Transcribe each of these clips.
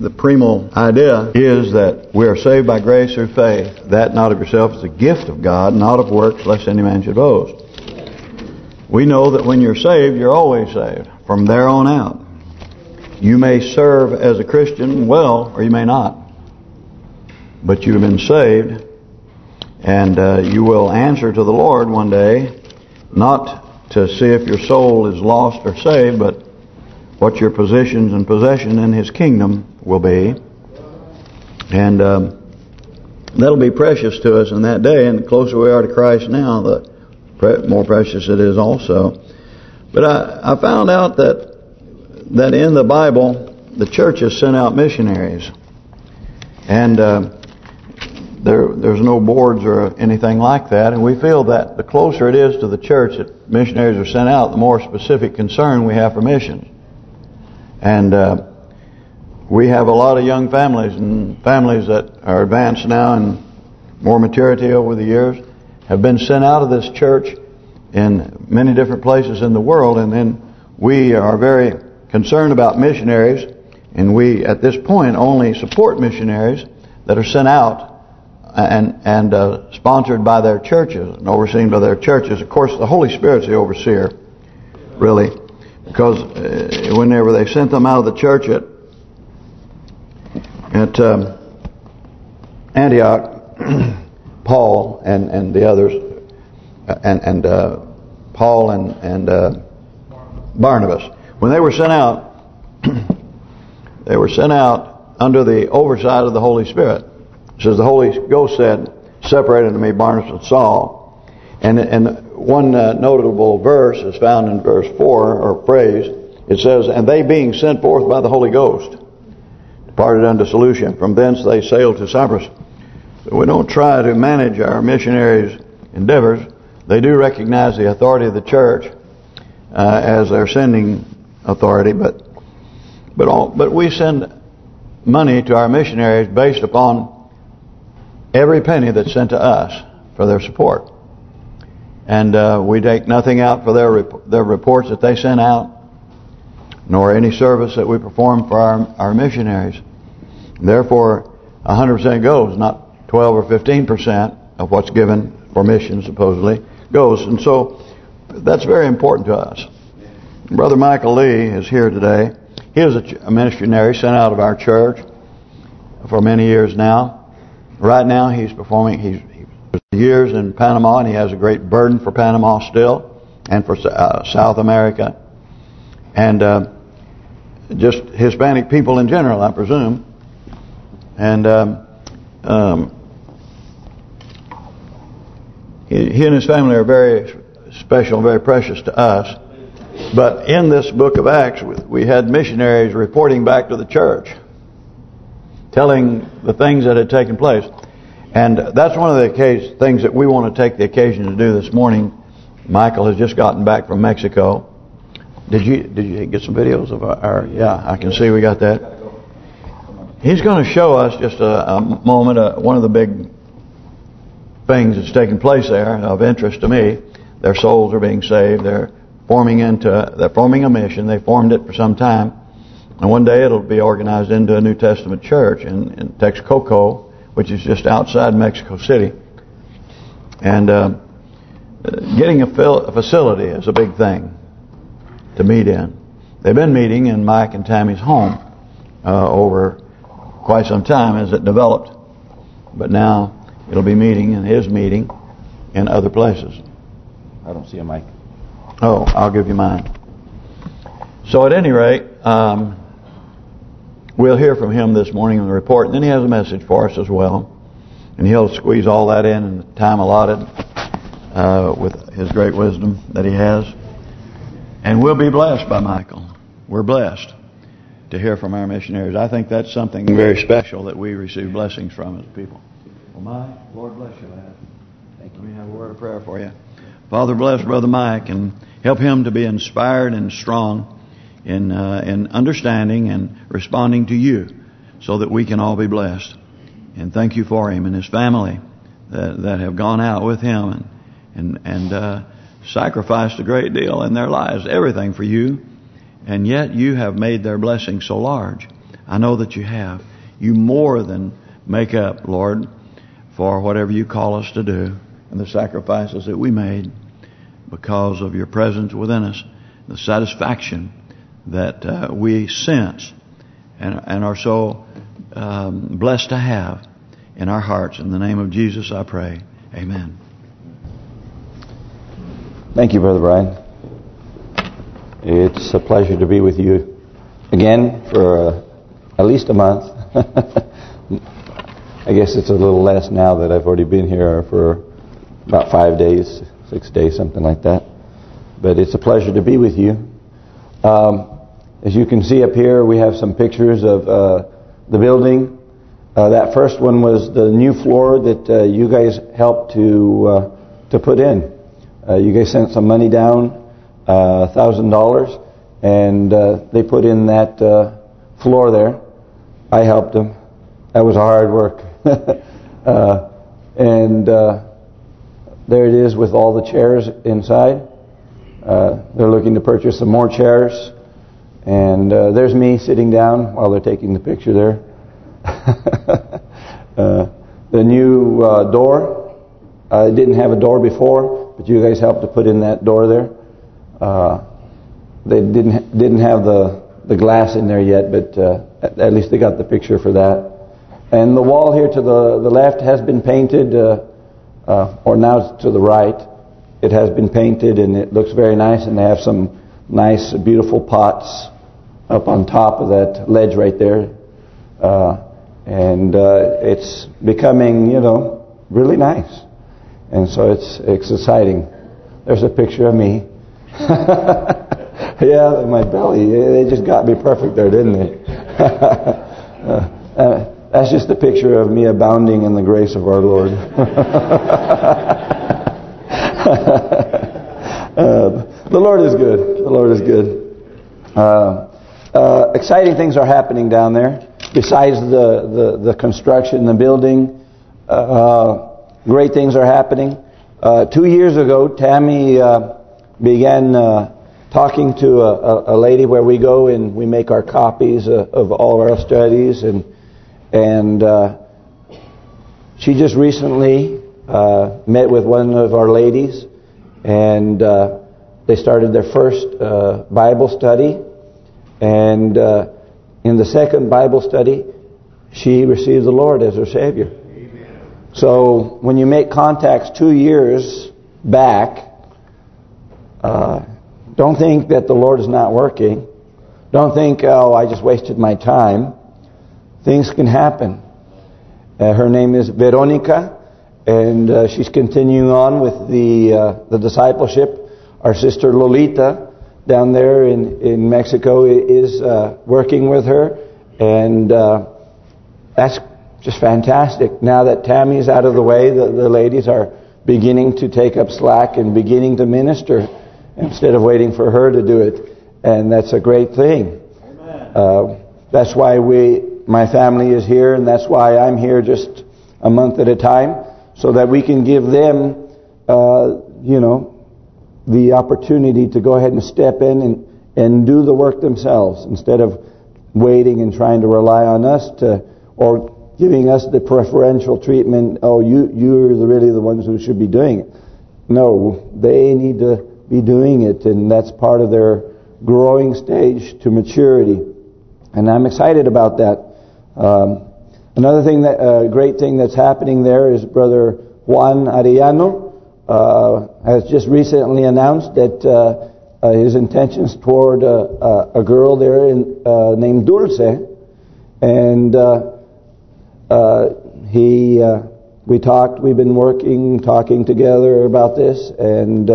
the primal idea is that we are saved by grace through faith. That not of yourself is a gift of God, not of works, lest any man should boast. We know that when you're saved, you're always saved. From there on out. You may serve as a Christian well, or you may not. But you've been saved, and uh, you will answer to the Lord one day, not to see if your soul is lost or saved, but what your positions and possession in His kingdom will be. And um, that'll be precious to us in that day. And the closer we are to Christ now, the pre more precious it is also. But I, I found out that that in the Bible, the churches sent out missionaries. And uh, there there's no boards or anything like that. And we feel that the closer it is to the church that missionaries are sent out, the more specific concern we have for missions. And uh, we have a lot of young families and families that are advanced now and more maturity over the years have been sent out of this church in many different places in the world. And then we are very concerned about missionaries. And we, at this point, only support missionaries that are sent out and and uh, sponsored by their churches and overseen by their churches. Of course, the Holy Spirit's the overseer, really, because uh, whenever they sent them out of the church at at um, Antioch, Paul and and the others, uh, and and uh, Paul and and uh, Barnabas, when they were sent out, they were sent out under the oversight of the Holy Spirit. It says the Holy Ghost said, "Separate unto me Barnabas and Saul," and and one uh, notable verse is found in verse four or phrase. It says, "And they being sent forth by the Holy Ghost." departed unto Seleucia. From thence they sailed to Cyprus. So we don't try to manage our missionaries' endeavors. They do recognize the authority of the church uh, as their sending authority, but but all, but we send money to our missionaries based upon every penny that's sent to us for their support, and uh, we take nothing out for their rep their reports that they send out, nor any service that we perform for our our missionaries. Therefore, 100% goes, not 12 or 15% of what's given for missions, supposedly, goes. And so, that's very important to us. Brother Michael Lee is here today. He is a missionary sent out of our church for many years now. Right now, he's performing, he's years in Panama, and he has a great burden for Panama still, and for uh, South America. And uh, just Hispanic people in general, I presume. And um, um, he, and his family are very special, very precious to us. But in this book of Acts, we had missionaries reporting back to the church, telling the things that had taken place. And that's one of the case, things that we want to take the occasion to do this morning. Michael has just gotten back from Mexico. Did you did you get some videos of our, our yeah, I can see we got that. He's going to show us just a, a moment, uh, one of the big things that's taking place there of interest to me. Their souls are being saved. They're forming into, they're forming a mission. They formed it for some time. And one day it'll be organized into a New Testament church in, in Texcoco, which is just outside Mexico City. And uh, getting a, a facility is a big thing to meet in. They've been meeting in Mike and Tammy's home uh, over quite some time as it developed. But now it'll be meeting in his meeting in other places. I don't see a mic. Oh, I'll give you mine. So at any rate, um, we'll hear from him this morning in the report. And then he has a message for us as well. And he'll squeeze all that in in the time allotted uh, with his great wisdom that he has. And we'll be blessed by Michael. We're blessed to hear from our missionaries. I think that's something very special that we receive blessings from as people. Well, Mike, Lord bless you, lad. Thank you. Let me have a word of prayer for you. Father, bless Brother Mike and help him to be inspired and strong in uh, in understanding and responding to you so that we can all be blessed. And thank you for him and his family that that have gone out with him and and and uh, sacrificed a great deal in their lives, everything for you and yet you have made their blessing so large. I know that you have. You more than make up, Lord, for whatever you call us to do and the sacrifices that we made because of your presence within us, the satisfaction that uh, we sense and, and are so um, blessed to have in our hearts. In the name of Jesus, I pray. Amen. Thank you, Brother Brian. It's a pleasure to be with you again for uh, at least a month. I guess it's a little less now that I've already been here for about five days, six days, something like that. But it's a pleasure to be with you. Um, as you can see up here, we have some pictures of uh, the building. Uh, that first one was the new floor that uh, you guys helped to uh, to put in. Uh, you guys sent some money down, uh, thousand dollars, and they put in that floor there. I helped them. That was hard work. and there it is with all the chairs inside. they're looking to purchase some more chairs. And uh, there's me sitting down while they're taking the picture there. uh, the new uh, door, I didn't have a door before, but you guys helped to put in that door there. Uh, they didn't didn't have the the glass in there yet, but uh, at, at, least they got the picture for that. And the wall here to the the left has been painted, uh, or now to the right. It has been painted and it looks very nice, and they have some nice, beautiful pots up on top of that ledge right there. Uh, and uh, it's becoming, you know, really nice. And so it's it's exciting. There's a picture of me. yeah, my belly. They just got me perfect there, didn't they? uh, uh, that's just a picture of me abounding in the grace of our Lord. Uh, the Lord is good. The Lord is good. Uh, uh, exciting things are happening down there. Besides the, the, the construction, the building, uh, great things are happening. Uh, two years ago, Tammy uh, began talking to a, a, lady where we go and we make our copies of all our studies. And and she just recently met with one of our ladies and they started their first uh, Bible study. And uh, in the second Bible study, she received the Lord as her Savior. Amen. So when you make contacts two years back, uh, don't think that the Lord is not working. Don't think, oh, I just wasted my time. Things can happen. Uh, her name is Veronica, and uh, she's continuing on with the uh, the discipleship our sister Lolita down there in, in Mexico is uh, working with her. And uh, that's just fantastic. Now that Tammy's out of the way, the, the ladies are beginning to take up slack and beginning to minister instead of waiting for her to do it. And that's a great thing. Uh, that's why we, my family is here, and that's why I'm here just a month at a time, so that we can give them, uh, you know, the opportunity to go ahead and step in and, and do the work themselves instead of waiting and trying to rely on us to or giving us the preferential treatment. Oh, you you're the, really the ones who should be doing it. No, they need to be doing it, and that's part of their growing stage to maturity. And I'm excited about that. Um, another thing that uh, great thing that's happening there is Brother Juan Arellano Uh, has just recently announced that uh, uh, his intentions toward uh, uh, a girl there in, named Dulce, and he we talked. We've been working, talking together about this, and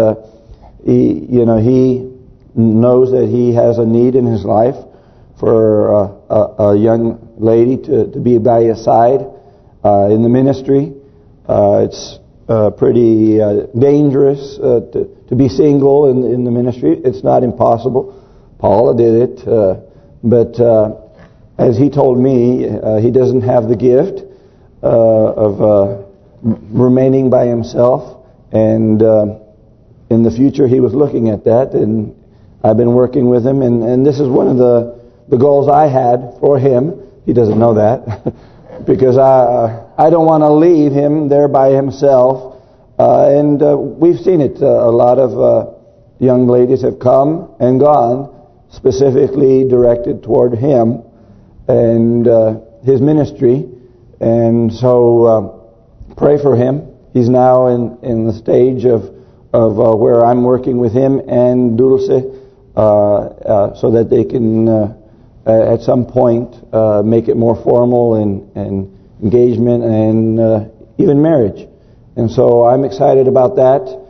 he, you know, he knows that he has a need in his life for a, a, young lady to, to be by his side uh, in the ministry. Uh, it's uh, pretty uh, dangerous uh, to, to be single in, in the ministry. It's not impossible. Paula did it. Uh, but uh, as he told me, uh, he doesn't have the gift of remaining by himself. And in the future, he was looking at that. And I've been working with him. And, and this is one of the, the goals I had for him he doesn't know that because I I don't want to leave him there by himself. Uh, and uh, we've seen it. Uh, a lot of uh, young ladies have come and gone, specifically directed toward him and uh, his ministry. And so uh, pray for him. He's now in in the stage of of where I'm working with him and Dulce, so that they can at some point make it more formal and and engagement and even marriage. And so I'm excited about that.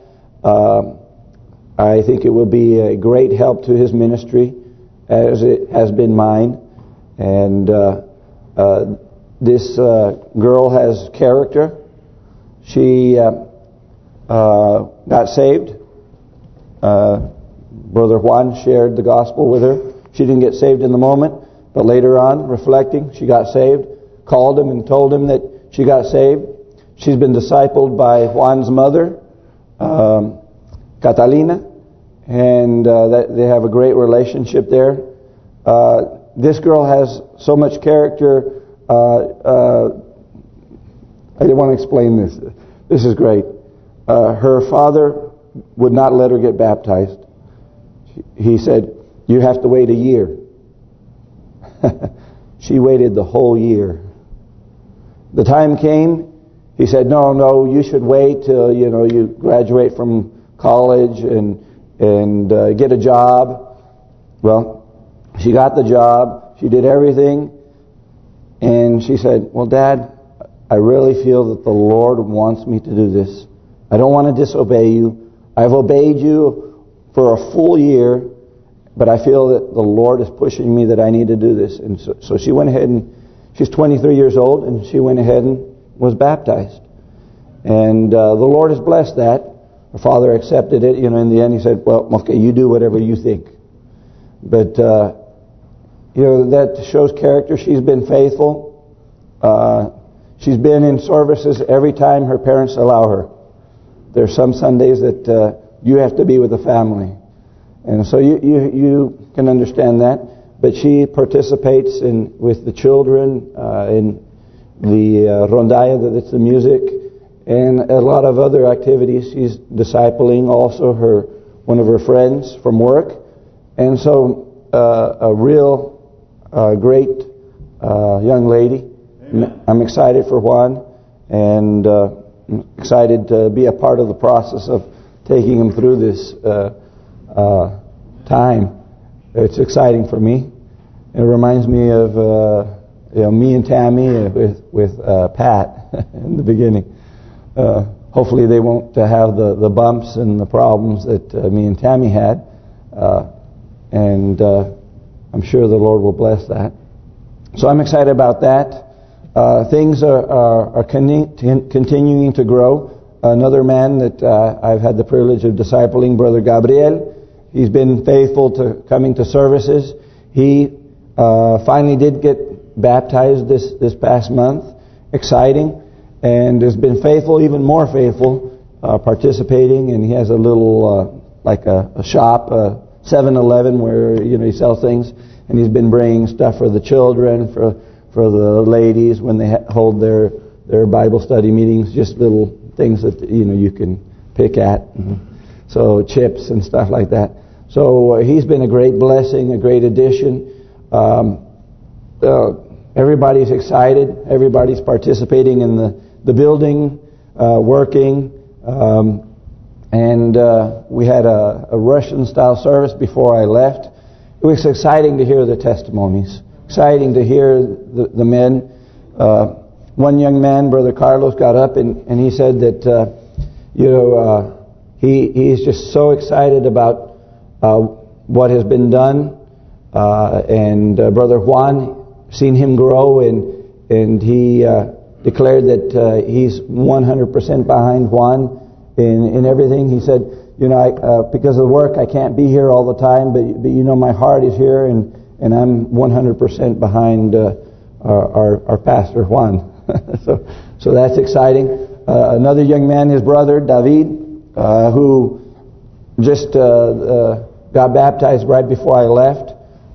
I think it will be a great help to his ministry, as it has been mine. And uh, uh, this uh, girl has character. She uh, got saved. Uh, Brother Juan shared the gospel with her. She didn't get saved in the moment, but later on, reflecting, she got saved. Called him and told him that she got saved. She's been discipled by Juan's mother, um, Catalina, and uh, that they have a great relationship there. Uh, this girl has so much character. Uh, uh I didn't want to explain this. This is great uh, her father would not let her get baptized. He said, you have to wait a year. she waited the whole year. The time came, he said, no, no, you should wait till, you know, you graduate from college and and uh, get a job. Well, she got the job. She did everything. And she said, well, Dad, I really feel that the Lord wants me to do this. I don't want to disobey you. I've obeyed you for a full year, but I feel that the Lord is pushing me that I need to do this. And so, so she went ahead and, she's 23 years old, and she went ahead and was baptized. And uh, the Lord has blessed that. Her father accepted it. You know, in the end, he said, well, okay, you do whatever you think. But, uh, you know, that shows character. She's been faithful. Uh, she's been in services every time her parents allow her. There's some Sundays that uh, you have to be with the family. And so you, you, you can understand that. But she participates in with the children uh, in the uh, rondalla, that's the music, and a lot of other activities. She's discipling also her one of her friends from work. And so uh, a real uh, great uh, young lady. Amen. I'm excited for Juan. And... Uh, excited to be a part of the process of taking him through this uh, uh, time. It's exciting for me. It reminds me of uh, you know me and Tammy with with uh, Pat in the beginning. Uh, hopefully they won't have the the bumps and the problems that uh, me and Tammy had, and I'm sure the Lord will bless that. So I'm excited about that. Uh, things are, are, are continuing to grow. Another man that uh, I've had the privilege of discipling, Brother Gabriel, he's been faithful to coming to services. He uh, finally did get baptized this this past month. Exciting. And has been faithful, even more faithful, uh, participating. And he has a little, uh, like a, a shop, 7-Eleven, where you know he sells things. And he's been bringing stuff for the children, for for the ladies when they hold their their Bible study meetings, just little things that you know you can pick at. Mm-hmm. So chips and stuff like that. So uh, he's been a great blessing, a great addition. Um, uh, everybody's excited. Everybody's participating in the the building, uh, working. Um, and uh, we had a, a Russian-style service before I left. It was exciting to hear the testimonies exciting to hear the, the men. Uh, one young man, Brother Carlos, got up and, and he said that, uh, you know, he he's just so excited about what has been done. Uh, and uh, Brother Juan, seen him grow and and he declared that he's 100% behind Juan in in everything. He said, you know, I, because of the work, I can't be here all the time, but but you know, my heart is here and and I'm 100% behind uh, our, our, our pastor Juan. so so that's exciting. Uh, another young man, his brother David, uh, who just uh, uh, got baptized right before I left.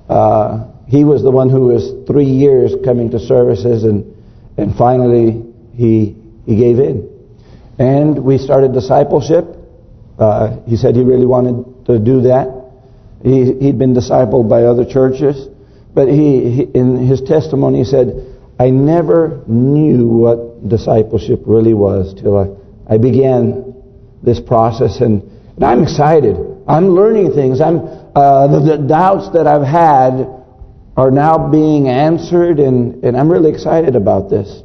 Uh, he was the one who was three years coming to services, and and finally he he gave in, and we started discipleship. Uh, he said he really wanted to do that. He he'd been discipled by other churches, but he, he in his testimony he said, "I never knew what discipleship really was till I I began this process, and, and I'm excited. I'm learning things. I'm uh, the, the doubts that I've had are now being answered, and, and I'm really excited about this.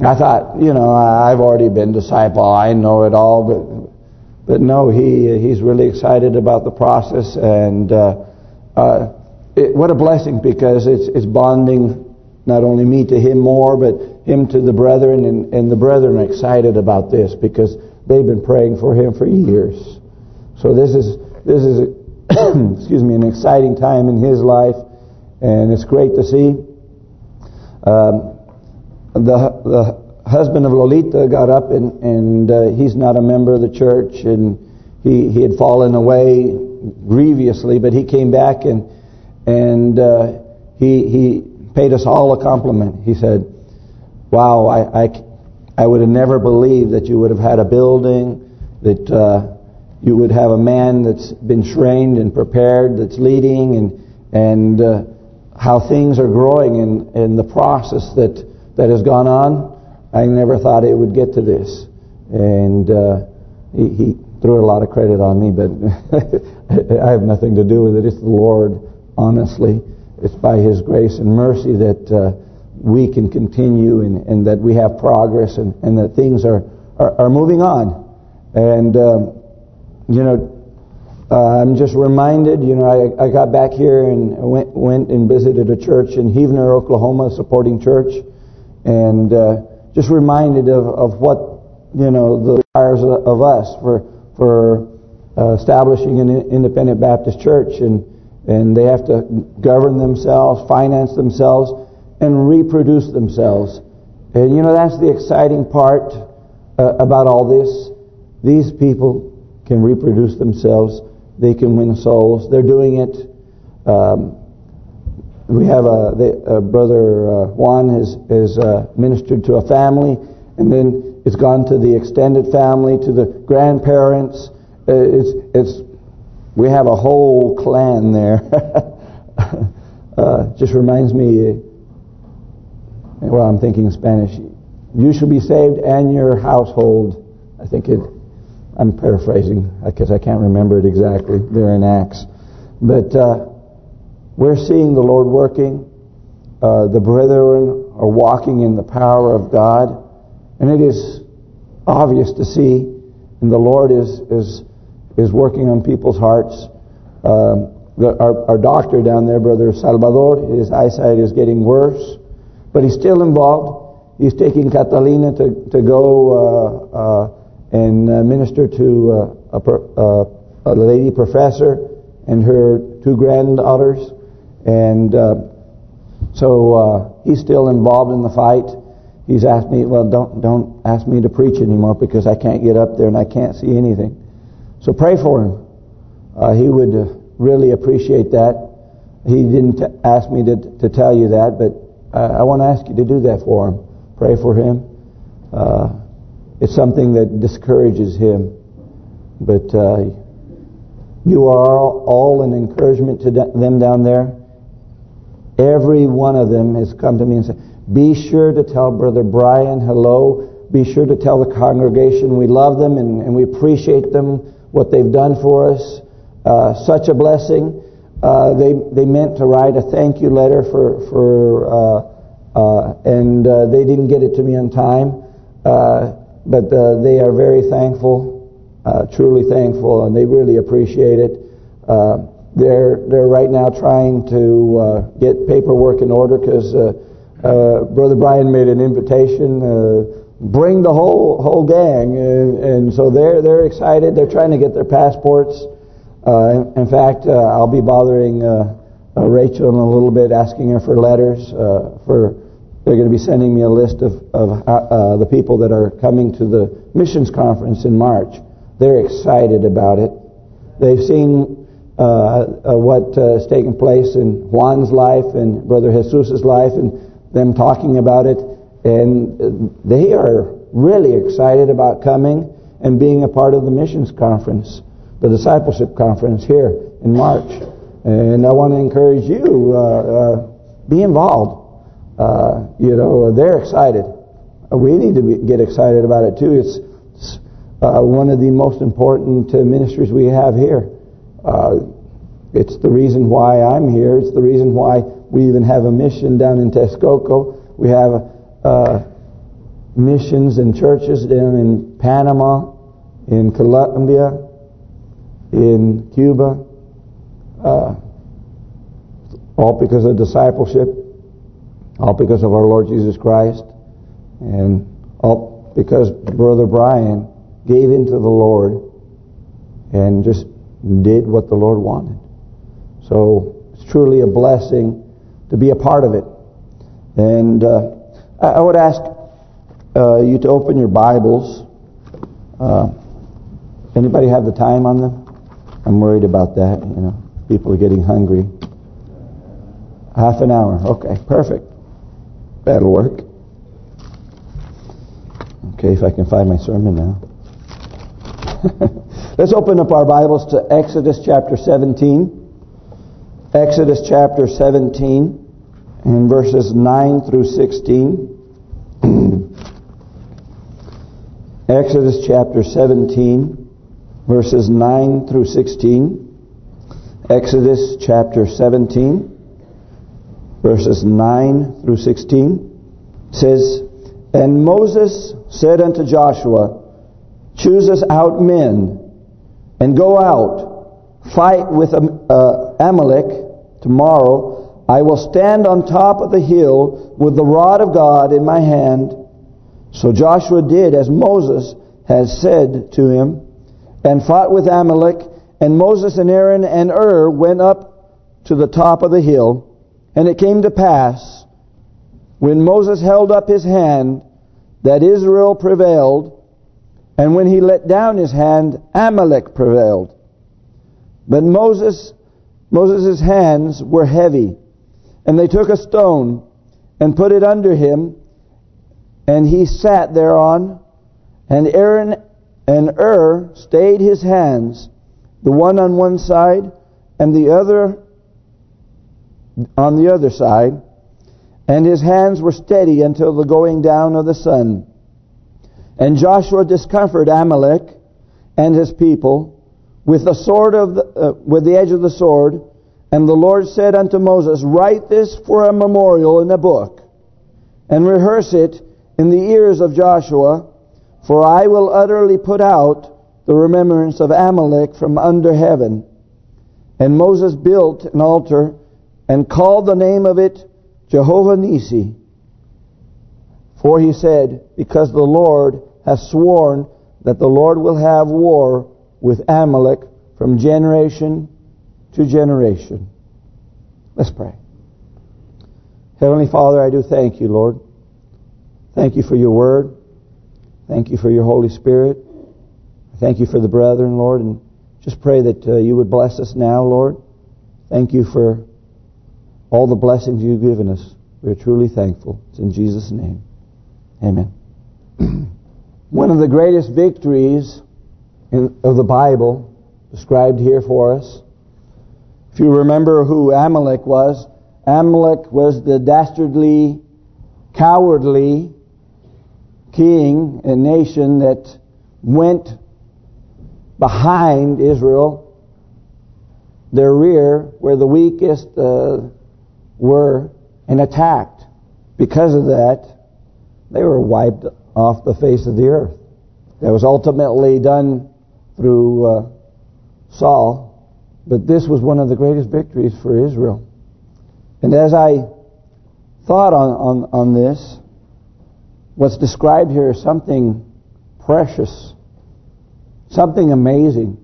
I thought, you know, I've already been disciple. I know it all, but but no, he he's really excited about the process, and uh, uh, it, what a blessing because it's it's bonding not only me to him more, but him to the brethren, and and the brethren are excited about this because they've been praying for him for years. So this is this is excuse me an exciting time in his life, and it's great to see. Um, the the husband of Lolita got up and and uh, he's not a member of the church and he he had fallen away grievously but he came back and and uh, he he paid us all a compliment he said wow I I I would have never believed that you would have had a building that uh, you would have a man that's been trained and prepared that's leading and and uh, how things are growing in in the process that that has gone on. I never thought it would get to this. And uh, he, he, threw a lot of credit on me, but I have nothing to do with it. It's the Lord, honestly. It's by His grace and mercy that uh, we can continue and, and, that we have progress and, and that things are, are, are moving on. And, um, you know, uh, I'm just reminded, you know, I, I got back here and went, went and visited a church in Heavener, Oklahoma, a supporting church and uh, just reminded of, of what you know the requires of us for for uh, establishing an independent Baptist church, and and they have to govern themselves, finance themselves, and reproduce themselves. And you know that's the exciting part uh, about all this. These people can reproduce themselves. They can win souls. They're doing it. Um, we have a, the, brother uh, Juan has has uh, ministered to a family, and then it's gone to the extended family, to the grandparents. Uh, it's it's we have a whole clan there. Uh, just reminds me. Well, I'm thinking Spanish. You shall be saved and your household. I think it. I'm paraphrasing because I can't remember it exactly. There in Acts, but. Uh, we're seeing the Lord working. Uh, the brethren are walking in the power of God. And it is obvious to see. And the Lord is is is working on people's hearts. Um, the, our, our doctor down there, Brother Salvador, his eyesight is getting worse. But he's still involved. He's taking Catalina to, to go uh, uh, and uh, minister to uh, a, a lady professor and her two granddaughters. And uh, so uh, he's still involved in the fight. He's asked me, well, don't don't ask me to preach anymore because I can't get up there and I can't see anything. So pray for him. Uh, he would uh, really appreciate that. He didn't ask me to to tell you that, but I, I want to ask you to do that for him. Pray for him. Uh, it's something that discourages him, but uh, you are all an encouragement to them down there. Every one of them has come to me and said, be sure to tell Brother Brian hello. Be sure to tell the congregation we love them and, and we appreciate them, what they've done for us. Uh, such a blessing. Uh, they they meant to write a thank you letter for for uh, uh and uh, they didn't get it to me on time, but they are very thankful, truly thankful, and they really appreciate it. They're they're right now trying to get paperwork in order because Brother Brian made an invitation, bring the whole whole gang, and, and, so they're they're excited. They're trying to get their passports. Uh, in, fact, uh, I'll be bothering Rachel in a little bit, asking her for letters. for they're going to be sending me a list of of the people that are coming to the missions conference in March. They're excited about it. They've seen uh, uh, what uh, is taking place in Juan's life and Brother Jesus' life and them talking about it. And they are really excited about coming and being a part of the missions conference, the discipleship conference here in March. And I want to encourage you, uh, uh, be involved. Uh, you know, they're excited. We need to be, get excited about it too. It's, it's uh, one of the most important uh, ministries we have here. Uh, it's the reason why I'm here. It's the reason why we even have a mission down in Texcoco. We have missions and churches down in Panama, in Colombia, in Cuba, uh, all because of discipleship, all because of our Lord Jesus Christ, and all because Brother Brian gave into the Lord and just did what the Lord wanted. So it's truly a blessing to be a part of it. And uh, I would ask uh, you to open your Bibles. Uh, anybody have the time on them? I'm worried about that. You know, people are getting hungry. Half an hour. Okay, perfect. That'll work. Okay, if I can find my sermon now. Let's open up our Bibles to Exodus chapter 17. Exodus chapter 17 and verses 9 through 16. Exodus chapter 17, verses 9 through 16. Exodus chapter 17, verses 9 through 16 says, And Moses said unto Joshua, Choose us out men, and go out, fight with uh, Amalek tomorrow. I will stand on top of the hill with the rod of God in my hand, so Joshua did as Moses had said to him, and fought with Amalek, and Moses and Aaron and Hur went up to the top of the hill. And it came to pass, when Moses held up his hand, that Israel prevailed, and when he let down his hand, Amalek prevailed. But Moses, Moses' hands were heavy, and they took a stone and put it under him, and he sat thereon, and Aaron and Hur stayed his hands, the one on one side, and the other on the other side, and his hands were steady until the going down of the sun. And Joshua discomfited Amalek and his people with the sword of the, uh, with the edge of the sword. And the Lord said unto Moses, Write this for a memorial in a book, and rehearse it in the ears of Joshua, for I will utterly put out the remembrance of Amalek from under heaven. And Moses built an altar and called the name of it Jehovah Nisi. For he said, because the Lord has sworn that the Lord will have war with Amalek from generation to generation. Let's pray. Heavenly Father, I do thank you, Lord. Thank you for your word. Thank you for your Holy Spirit. Thank you for the brethren, Lord, and just pray that uh, you would bless us now, Lord. Thank you for all the blessings you've given us. We're truly thankful. It's in Jesus' name. Amen. One of the greatest victories in, of the Bible described here for us. If you remember who Amalek was, Amalek was the dastardly, cowardly king and nation that went behind Israel, their rear, where the weakest uh, were, and attacked. Because of that, they were wiped off the face of the earth. That was ultimately done through uh, Saul, but this was one of the greatest victories for Israel. And as I thought on, on, on this, What's described here is something precious, something amazing.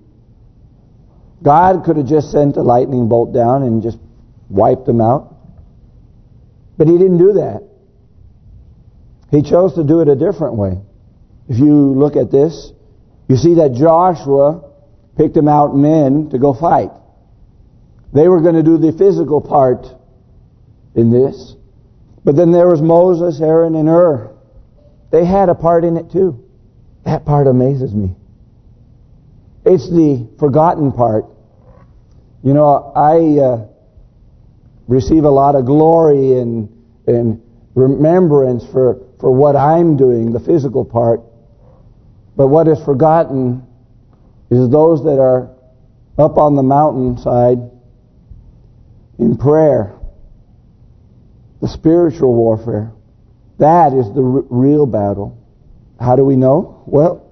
God could have just sent a lightning bolt down and just wiped them out. But he didn't do that. He chose to do it a different way. If you look at this, you see that Joshua picked him out men to go fight. They were going to do the physical part in this. But then there was Moses, Aaron, and Hur. They had a part in it too. That part amazes me. It's the forgotten part. You know, I uh, receive a lot of glory and and remembrance for for what I'm doing, the physical part. But what is forgotten is those that are up on the mountainside in prayer. The spiritual warfare. That is the real battle. How do we know? Well,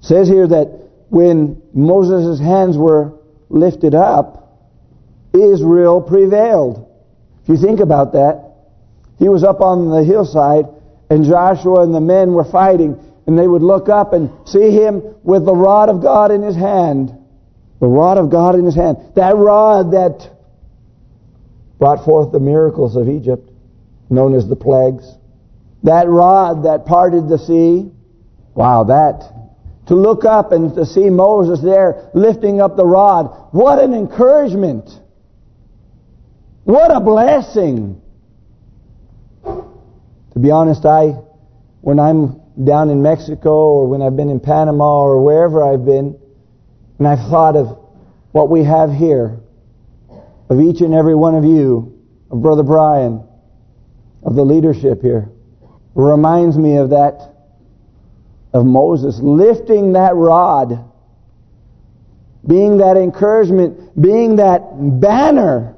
says here that when Moses' hands were lifted up, Israel prevailed. If you think about that, he was up on the hillside and Joshua and the men were fighting and they would look up and see him with the rod of God in his hand. The rod of God in his hand. That rod that brought forth the miracles of Egypt, known as the plagues. That rod that parted the sea. Wow, that. To look up and to see Moses there lifting up the rod. What an encouragement. What a blessing. To be honest, I, when I'm down in Mexico or when I've been in Panama or wherever I've been, and I've thought of what we have here, of each and every one of you, of Brother Brian, of the leadership here, reminds me of that, of Moses lifting that rod, being that encouragement, being that banner,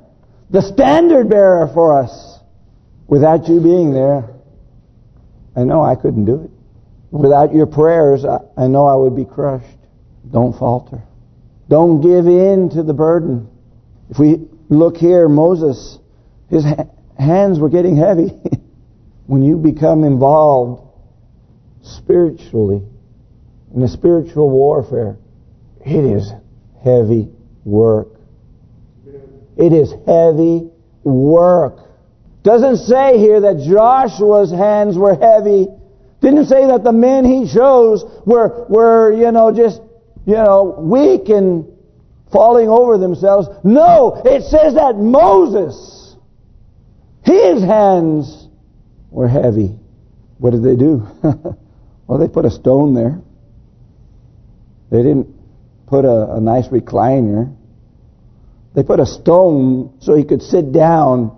the standard bearer for us. Without you being there, I know I couldn't do it. Without your prayers, I, I know I would be crushed. Don't falter. Don't give in to the burden. If we look here, Moses, his ha hands were getting heavy. when you become involved spiritually, in the spiritual warfare, it is heavy work. It is heavy work. Doesn't say here that Joshua's hands were heavy. Didn't say that the men he chose were, were you know, just, you know, weak and falling over themselves. No, it says that Moses, his hands were heavy. What did they do? well, they put a stone there. They didn't put a, a nice recliner. They put a stone so he could sit down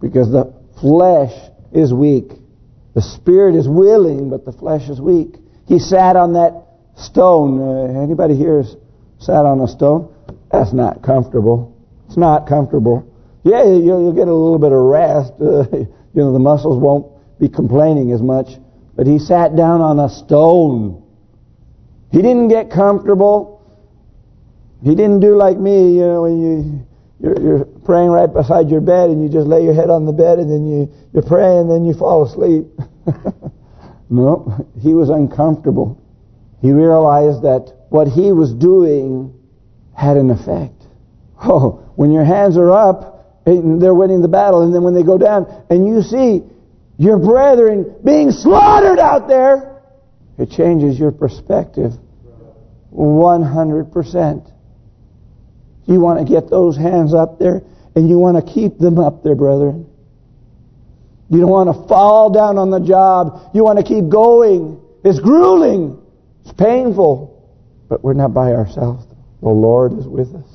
because the flesh is weak. The spirit is willing, but the flesh is weak. He sat on that stone. Uh, anybody here sat on a stone? That's not comfortable. It's not comfortable. Yeah, you'll, you'll get a little bit of rest. Uh, you know, the muscles won't be complaining as much. But he sat down on a stone. He didn't get comfortable. He didn't do like me, you know, when you you're, you're praying right beside your bed and you just lay your head on the bed and then you, you're praying and then you fall asleep. no, he was uncomfortable. He realized that what he was doing had an effect. Oh, when your hands are up, they're winning the battle. And then when they go down and you see your brethren being slaughtered out there, it changes your perspective 100%. You want to get those hands up there, and you want to keep them up there, brethren. You don't want to fall down on the job. You want to keep going. It's grueling. It's painful. But we're not by ourselves. The Lord is with us.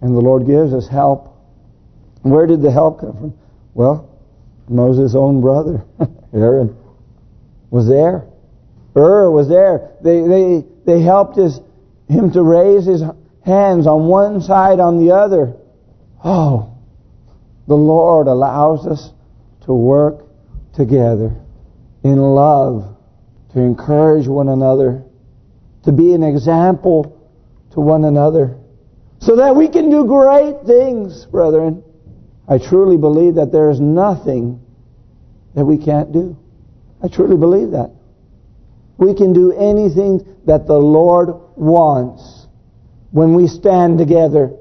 And the Lord gives us help. Where did the help come from? Well, Moses' own brother, Aaron, was there. Hur was there. They they they helped his him to raise his hands on one side, on the other. Oh, the Lord allows us to work together in love, to encourage one another, to be an example to one another, so that we can do great things, brethren. I truly believe that there is nothing that we can't do. I truly believe that. We can do anything that the Lord wants when we stand together,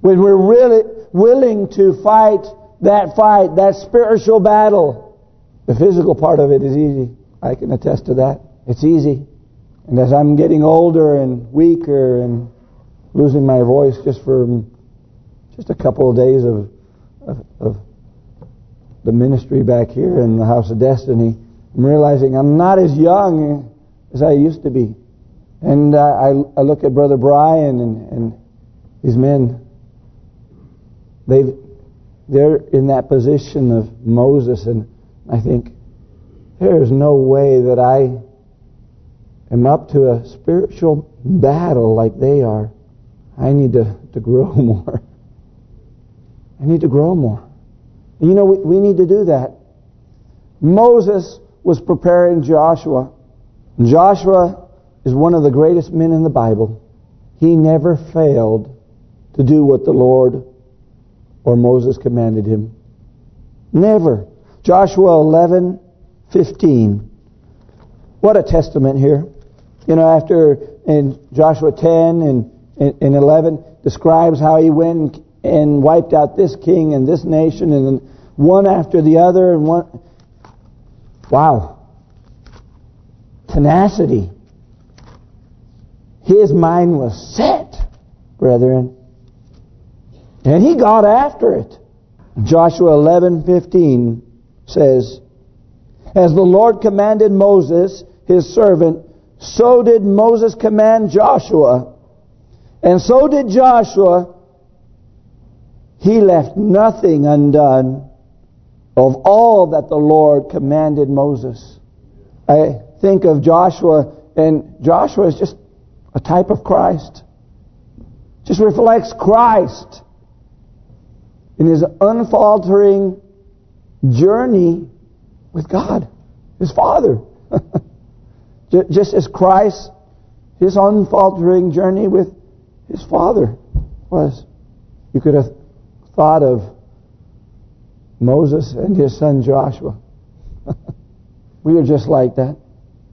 when we're really willing to fight that fight, that spiritual battle. The physical part of it is easy. I can attest to that. It's easy. And as I'm getting older and weaker and losing my voice just for just a couple of days of, of, of the ministry back here in the House of Destiny, I'm realizing I'm not as young as I used to be. And uh, I, I look at Brother Brian and, and these men. They've they're in that position of Moses, and I think there is no way that I am up to a spiritual battle like they are. I need to, to grow more. I need to grow more. And you know, we, we need to do that. Moses was preparing Joshua. Joshua is one of the greatest men in the Bible. He never failed to do what the Lord or Moses commanded him. Never. Joshua 11, 15. What a testament here. You know, after in Joshua 10 and, and 11 describes how he went and wiped out this king and this nation and one after the other and one. Wow. Tenacity. His mind was set, brethren. And he got after it. Joshua 11:15 says, As the Lord commanded Moses, his servant, so did Moses command Joshua. And so did Joshua. He left nothing undone of all that the Lord commanded Moses. I think of Joshua, and Joshua is just a type of Christ. Just reflects Christ in his unfaltering journey with God, his Father. Just as Christ, his unfaltering journey with his Father was. You could have thought of Moses and his son Joshua. we are just like that.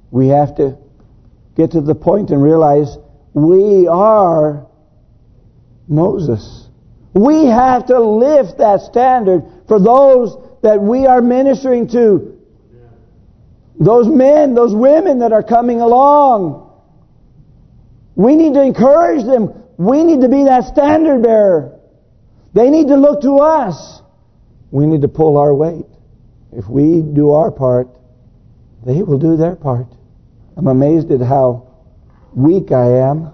We have to get to the point and realize we are Moses. We have to lift that standard for those that we are ministering to. Those men, those women that are coming along. We need to encourage them. We need to be that standard bearer. They need to look to us. We need to pull our weight. If we do our part, they will do their part. I'm amazed at how weak I am.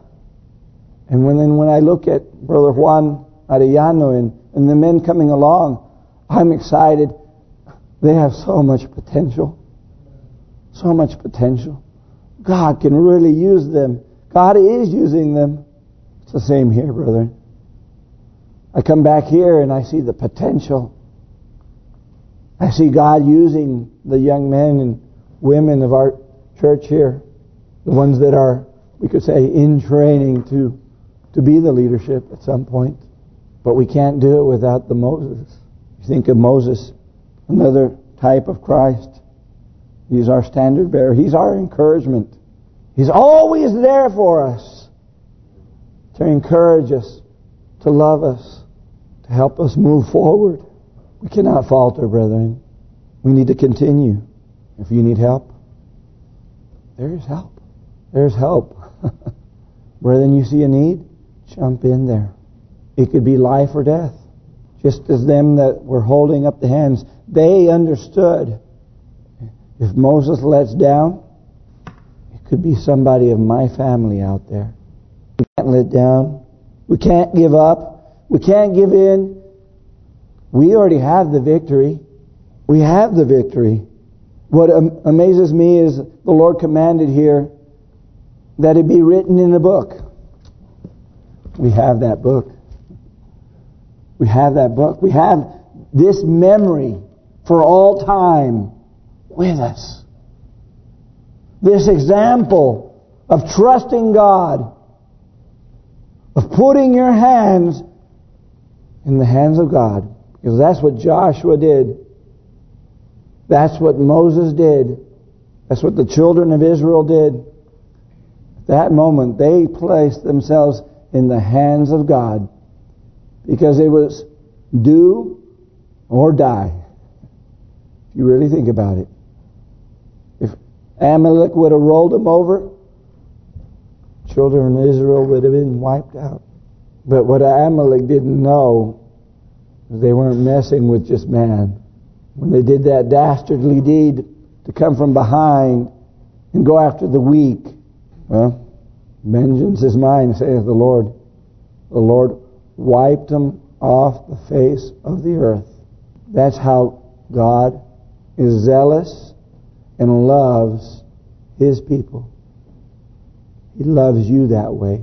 And when then when I look at Brother Juan Arellano and, and the men coming along, I'm excited. They have so much potential. So much potential. God can really use them. God is using them. It's the same here, brethren. I come back here and I see the potential. I see God using the young men and women of our church here, the ones that are, we could say, in training to to be the leadership at some point. But we can't do it without the Moses. You think of Moses, another type of Christ. He's our standard bearer. He's our encouragement. He's always there for us to encourage us, to love us, to help us move forward. We cannot falter, brethren. We need to continue. If you need help, there is help. There's help. brethren, you see a need, jump in there. It could be life or death. Just as them that were holding up the hands, they understood if Moses lets down, it could be somebody of my family out there. We can't let down. We can't give up. We can't give in. We already have the victory. We have the victory. What amazes me is the Lord commanded here that it be written in a book. We have that book. We have that book. We have this memory for all time with us. This example of trusting God, of putting your hands in the hands of God. Because that's what Joshua did. That's what Moses did. That's what the children of Israel did. At that moment, they placed themselves in the hands of God. Because it was do or die. If you really think about it. If Amalek would have rolled them over, children of Israel would have been wiped out. But what Amalek didn't know was they weren't messing with just man. When they did that dastardly deed to come from behind and go after the weak, well, vengeance is mine, saith the Lord. The Lord wiped them off the face of the earth. That's how God is zealous and loves His people. He loves you that way.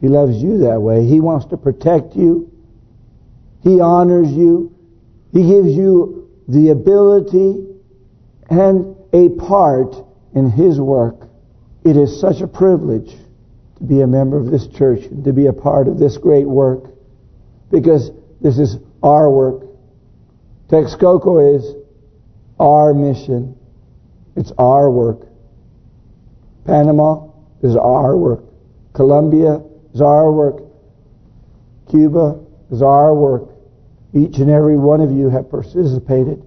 He loves you that way. He wants to protect you. He honors you. He gives you the ability and a part in His work. It is such a privilege to be a member of this church and to be a part of this great work because this is our work. Texcoco is our mission. It's our work. Panama is our work. Colombia is our work. Cuba is our work. Each and every one of you have participated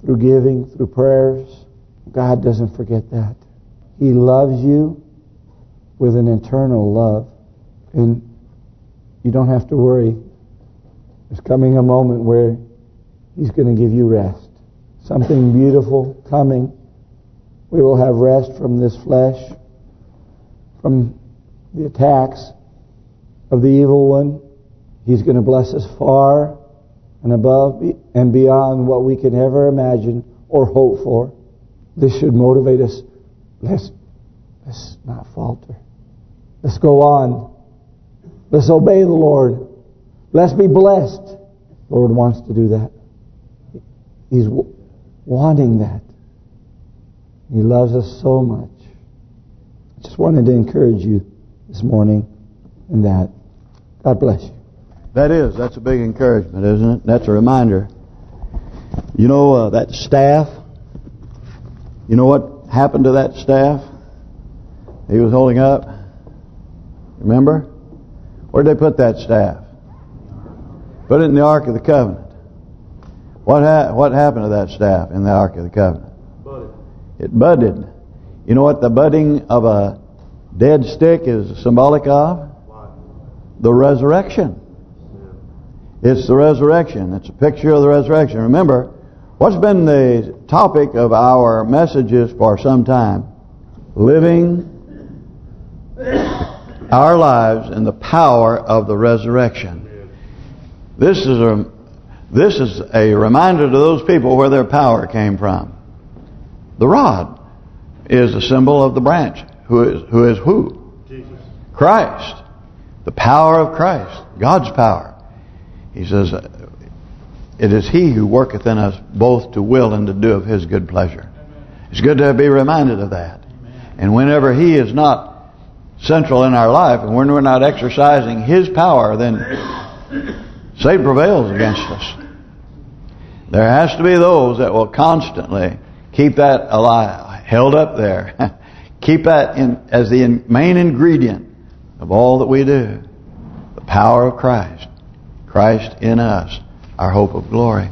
through giving, through prayers. God doesn't forget that. He loves you with an eternal love. And you don't have to worry. There's coming a moment where He's going to give you rest. Something beautiful coming. We will have rest from this flesh, from the attacks of the evil one. He's going to bless us far and above and beyond what we can ever imagine or hope for. This should motivate us. Let's, let's not falter. Let's go on. Let's obey the Lord. Let's be blessed. The Lord wants to do that. He's wanting that. He loves us so much. I just wanted to encourage you this morning in that. God bless you. That is. That's a big encouragement, isn't it? That's a reminder. You know, uh, that staff, you know what happened to that staff he was holding up? Remember? Where'd they put that staff? Put it in the Ark of the Covenant. What ha what happened to that staff in the Ark of the Covenant? Budded. It budded. You know what the budding of a dead stick is symbolic of? The resurrection. It's the resurrection. It's a picture of the resurrection. Remember, what's been the topic of our messages for some time? Living our lives in the power of the resurrection. This is a this is a reminder to those people where their power came from. The rod is the symbol of the branch. Who is who is who? Jesus. Christ. The power of Christ. God's power. He says, It is He who worketh in us both to will and to do of His good pleasure. It's good to be reminded of that. And whenever He is not central in our life, and when we're not exercising His power, then Satan prevails against us. There has to be those that will constantly keep that alive, held up there. keep that in as the main ingredient of all that we do. The power of Christ. Christ in us, our hope of glory.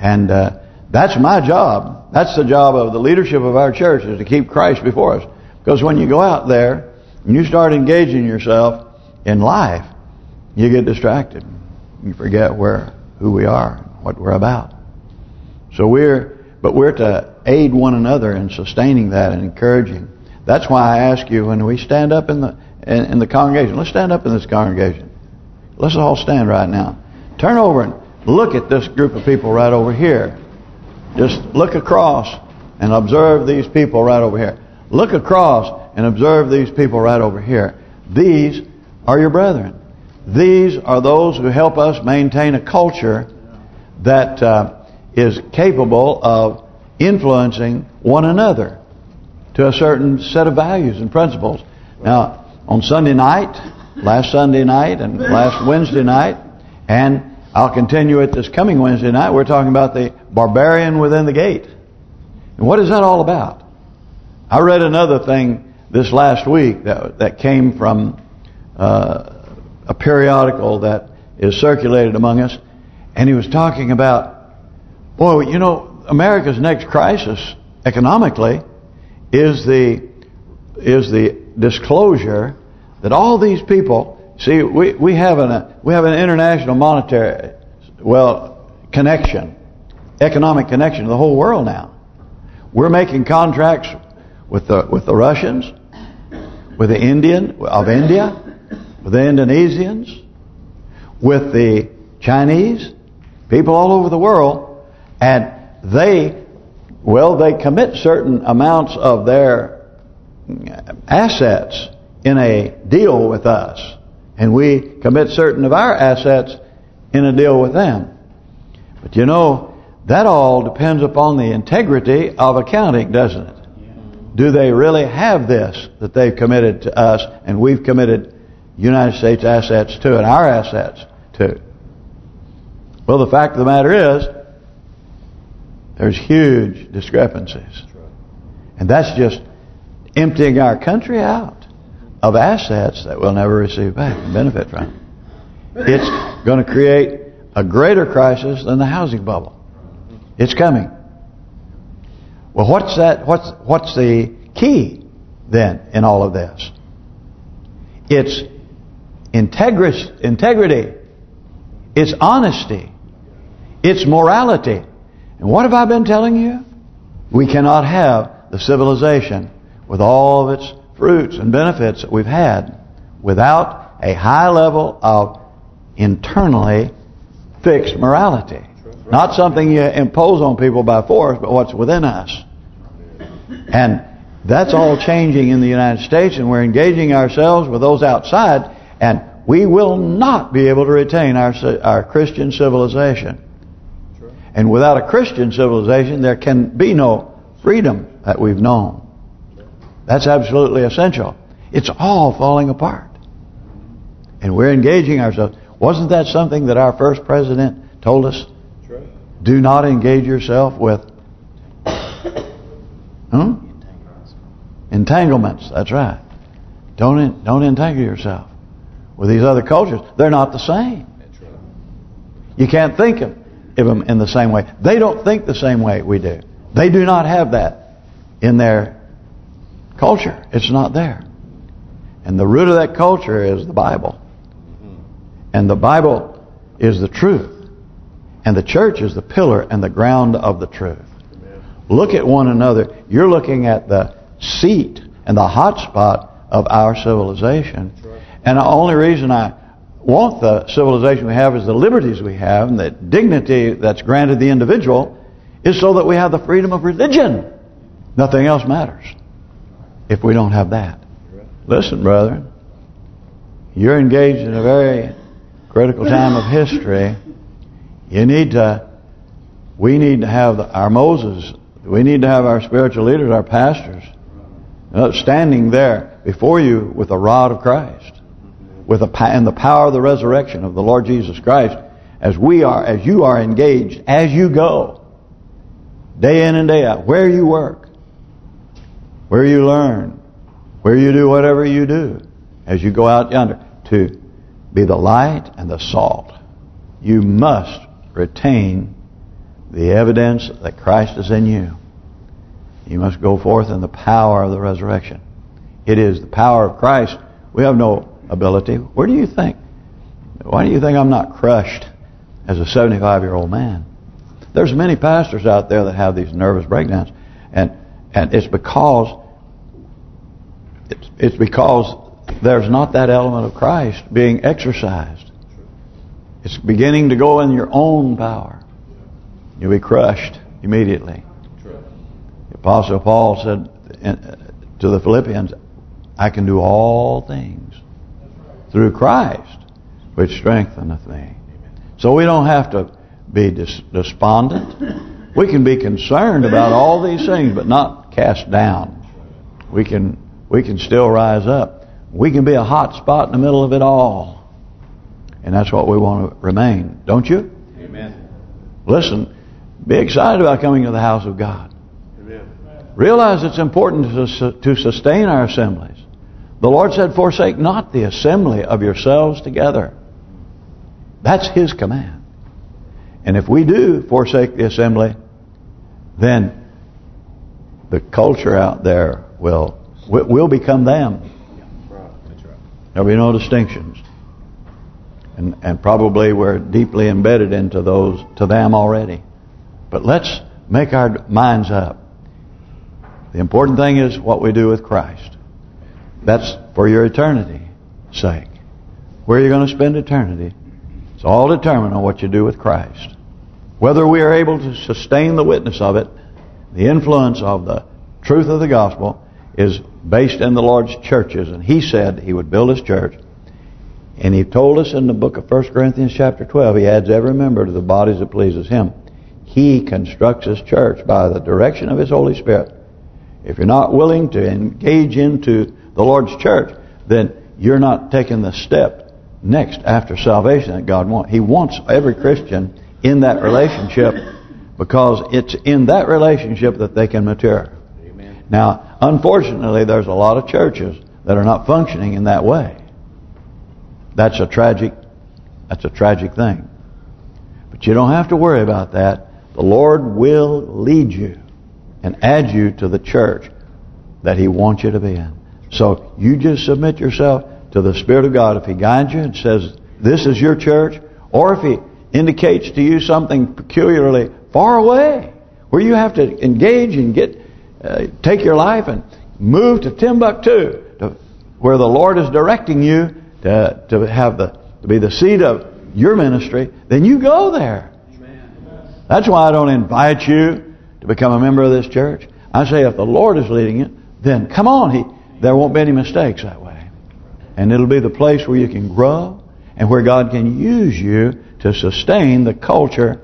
And uh, that's my job. That's the job of the leadership of our church is to keep Christ before us. Because when you go out there and you start engaging yourself in life, you get distracted. You forget where who we are, what we're about. So we're, but we're to aid one another in sustaining that and encouraging. That's why I ask you when we stand up in the in, in the congregation. Let's stand up in this congregation. Let's all stand right now. Turn over and look at this group of people right over here. Just look across and observe these people right over here. Look across and observe these people right over here. These are your brethren. These are those who help us maintain a culture that uh, is capable of influencing one another to a certain set of values and principles. Now, on Sunday night, last Sunday night and last Wednesday night, and I'll continue it this coming Wednesday night, we're talking about the barbarian within the gate. And what is that all about? I read another thing this last week that that came from uh, a periodical that is circulated among us, and he was talking about, boy, you know, America's next crisis economically is the is the disclosure that all these people See, we we have an we have an international monetary, well, connection, economic connection to the whole world now. We're making contracts with the with the Russians, with the Indian of India, with the Indonesians, with the Chinese, people all over the world, and they, well, they commit certain amounts of their assets in a deal with us, and we commit certain of our assets in a deal with them. But you know, that all depends upon the integrity of accounting, doesn't it? Do they really have this that they've committed to us and we've committed United States assets to and our assets to? Well, the fact of the matter is, there's huge discrepancies. And that's just emptying our country out of assets that we'll never receive back and benefit from. It's going to create a greater crisis than the housing bubble. It's coming. Well, what's that? What's what's the key then in all of this? It's integrity. It's honesty. It's morality. And what have I been telling you? We cannot have the civilization with all of its fruits and benefits that we've had without a high level of internally fixed morality. Not something you impose on people by force, but what's within us. And that's all changing in the United States, and we're engaging ourselves with those outside, and we will not be able to retain our our Christian civilization. And without a Christian civilization, there can be no freedom that we've known. That's absolutely essential. It's all falling apart. And we're engaging ourselves. Wasn't that something that our first president told us? Do not engage yourself with hmm? entanglements. That's right. Don't don't entangle yourself with these other cultures. They're not the same. You can't think of, of them in the same way. They don't think the same way we do. They do not have that in their culture. It's not there. And the root of that culture is the Bible. And the Bible is the truth. And the church is the pillar and the ground of the truth. Look at one another. You're looking at the seat and the hot spot of our civilization. And the only reason I want the civilization we have is the liberties we have and the dignity that's granted the individual is so that we have the freedom of religion. Nothing else matters if we don't have that. Listen, brother, you're engaged in a very critical time of history. You need to, we need to have our Moses, we need to have our spiritual leaders, our pastors, uh, standing there before you with the rod of Christ, with and the power of the resurrection of the Lord Jesus Christ, as we are, as you are engaged, as you go, day in and day out, where you work, where you learn, where you do whatever you do, as you go out yonder, to be the light and the salt. You must retain the evidence that Christ is in you. You must go forth in the power of the resurrection. It is the power of Christ. We have no ability. Where do you think? Why do you think I'm not crushed as a 75-year-old man? There's many pastors out there that have these nervous breakdowns. And and it's because it's, it's because there's not that element of Christ being exercised. It's beginning to go in your own power. You'll be crushed immediately. The Apostle Paul said to the Philippians, I can do all things through Christ, which strengtheneth me. So we don't have to be despondent. We can be concerned about all these things, but not cast down. We can we can still rise up. We can be a hot spot in the middle of it all. And that's what we want to remain. Don't you? Amen. Listen, be excited about coming to the house of God. Amen. Realize it's important to, to sustain our assemblies. The Lord said, forsake not the assembly of yourselves together. That's His command. And if we do forsake the assembly, then the culture out there will will become them. There'll be no distinctions. And, and probably we're deeply embedded into those, to them already. But let's make our minds up. The important thing is what we do with Christ. That's for your eternity sake. Where you're going to spend eternity. It's all determined on what you do with Christ. Whether we are able to sustain the witness of it, the influence of the truth of the gospel, is based in the Lord's churches. And He said He would build His church. And He told us in the book of 1 Corinthians chapter 12, He adds every member to the bodies that pleases Him. He constructs His church by the direction of His Holy Spirit. If you're not willing to engage into the Lord's church, then you're not taking the step next after salvation that God wants. He wants every Christian in that relationship because it's in that relationship that they can mature. Amen. Now, unfortunately, there's a lot of churches that are not functioning in that way. That's a tragic that's a tragic thing. But you don't have to worry about that. The Lord will lead you and add you to the church that He wants you to be in. So you just submit yourself to the Spirit of God. If He guides you and says, this is your church, or if He indicates to you something peculiarly far away, where you have to engage and get, uh, take your life and move to Timbuktu, to where the Lord is directing you to to have the to be the seat of your ministry, then you go there. That's why I don't invite you to become a member of this church. I say if the Lord is leading you, then come on. He there won't be any mistakes that way. And it'll be the place where you can grow and where God can use you to sustain the culture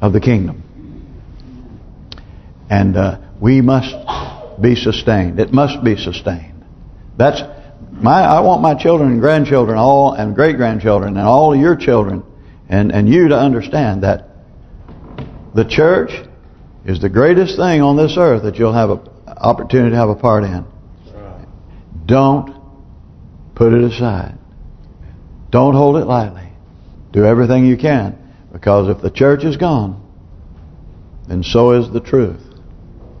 of the kingdom. And uh, we must be sustained. It must be sustained. That's my. I want my children and grandchildren, all and great grandchildren, and all your children, and and you to understand that the church is the greatest thing on this earth that you'll have an opportunity to have a part in. Don't put it aside. Don't hold it lightly. Do everything you can. Because if the church is gone, then so is the truth.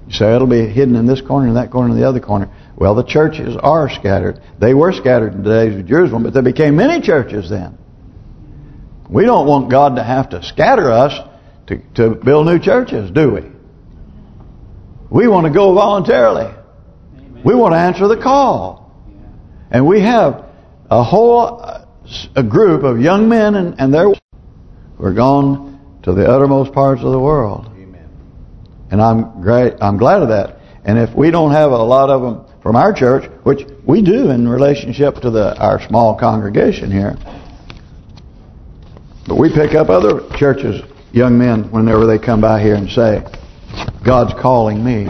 You say it'll be hidden in this corner and that corner and the other corner. Well, the churches are scattered. They were scattered in days of Jerusalem, but there became many churches then. We don't want God to have to scatter us to, to build new churches, do we? We want to go voluntarily. We want to answer the call. And we have a whole a group of young men and, and their who are gone to the uttermost parts of the world. Amen. And I'm great. I'm glad of that. And if we don't have a lot of them from our church, which we do in relationship to the our small congregation here, but we pick up other churches, young men, whenever they come by here and say, God's calling me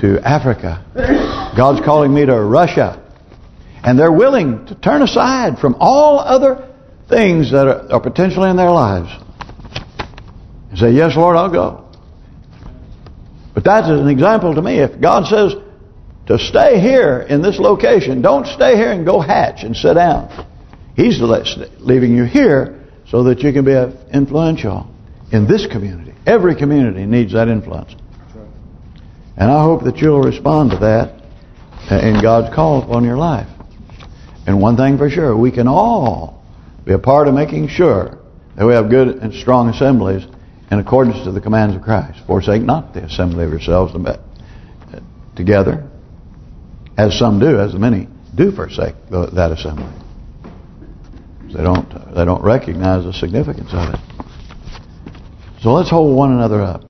to Africa. God's calling me to Russia. And they're willing to turn aside from all other things that are, are potentially in their lives. And say, yes, Lord, I'll go. But that's an example to me. If God says to stay here in this location, don't stay here and go hatch and sit down. He's leaving you here so that you can be influential in this community. Every community needs that influence. And I hope that you'll respond to that uh, in God's call upon your life. And one thing for sure, we can all be a part of making sure that we have good and strong assemblies in accordance to the commands of Christ. Forsake not the assembly of yourselves uh, together, as some do, as many do forsake that assembly. They don't they don't recognize the significance of it. So let's hold one another up.